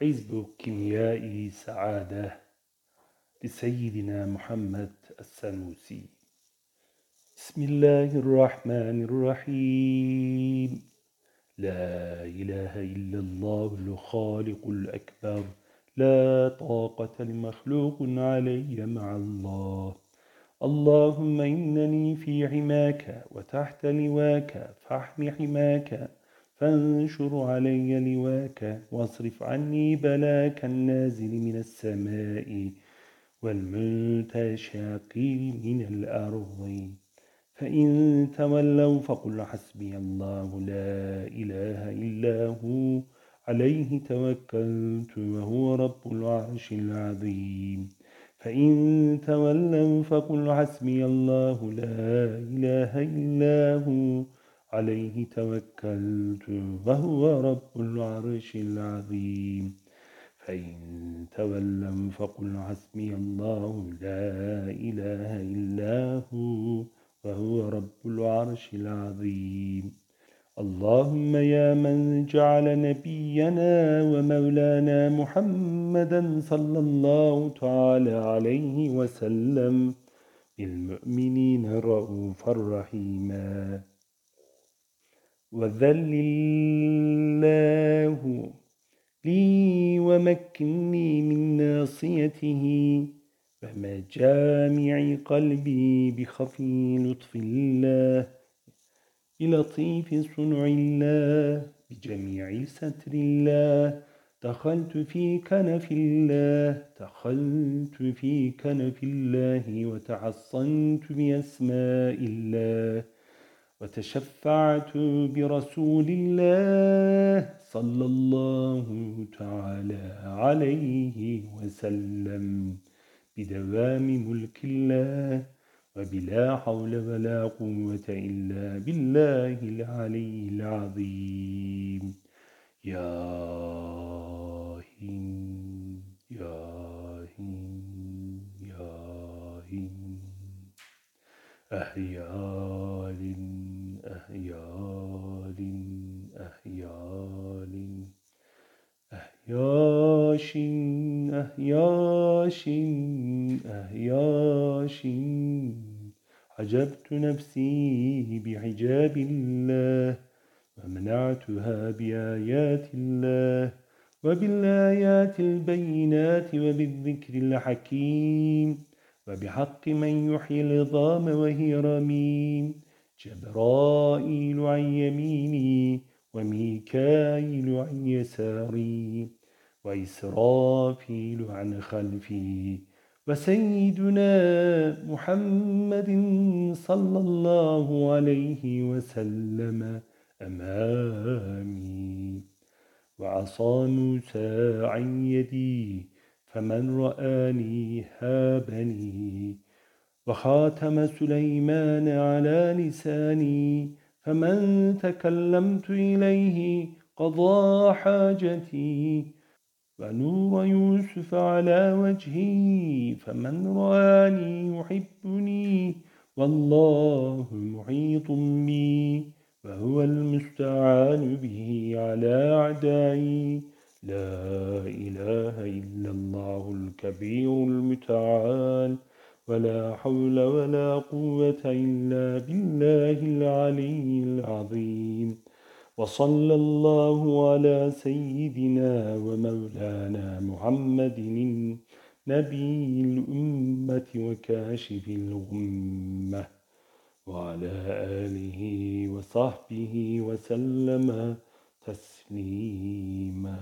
حزب كيمياء سعادة لسيدنا محمد السنوسي. بسم الله الرحمن الرحيم. لا إله إلا الله الخالق الأكبر. لا طاقة لمخلوق علي مع الله. اللهم إنني في عماك وتحت لواك فاحم حماك. فانشر علي لواك واصرف عني بلاك النازل من السماء والمنتشاق من الأرض. فإن تولوا فقل حسبي الله لا إله إلا هو عليه توكلت وهو رب العرش العظيم. فإن تولوا فقل حسبي الله لا إله إلا هو عليه توكلت وهو رب العرش العظيم. فإن تولوا فقل حسبي الله لا إله إلا هو وهو رب العرش العظيم. اللهم يا من جعل نبينا ومولانا محمدا صلى الله تعالى عليه وسلم بالمؤمنين رؤوفا رحيما. وذل الله لي ومكني من ناصيته ومجامع قلبي بخفي لطف الله بلطيف صنع الله بجميع ستر الله دخلت في كنف الله دخلت في كنف الله وتعصنت بأسماء الله وتشفعت برسول الله صلى الله تعالى عليه وسلم بدوام ملك الله وبلا حول ولا قوة إلا بالله العلي العظيم. يا هين يا هين يا هين. أهيال أهياش أهياش. عجبت نفسي بعجاب الله ومنعتها بآيات الله وبالآيات البينات وبالذكر الحكيم وبحق من يحيي العظام وهي رميم. جبرائيل عن يميني وميكائيل عن يساري. وإسرافيل عن خلفي وسيدنا محمد صلى الله عليه وسلم أمامي. وعصا موسى عن يدي فمن رآني هابني. وخاتم سليمان على لساني فمن تكلمت إليه قضى حاجتي. ونور يوسف على وجهي فمن رآني يحبني والله محيط بي وهو المستعان به على أعدائي. لا إله إلا الله الكبير المتعال ولا حول ولا قوة إلا بالله العلي العظيم. وصلى الله على سيدنا ومولانا محمد نبي الأمة وكاشف الغمة وعلى آله وصحبه وسلم تسليما.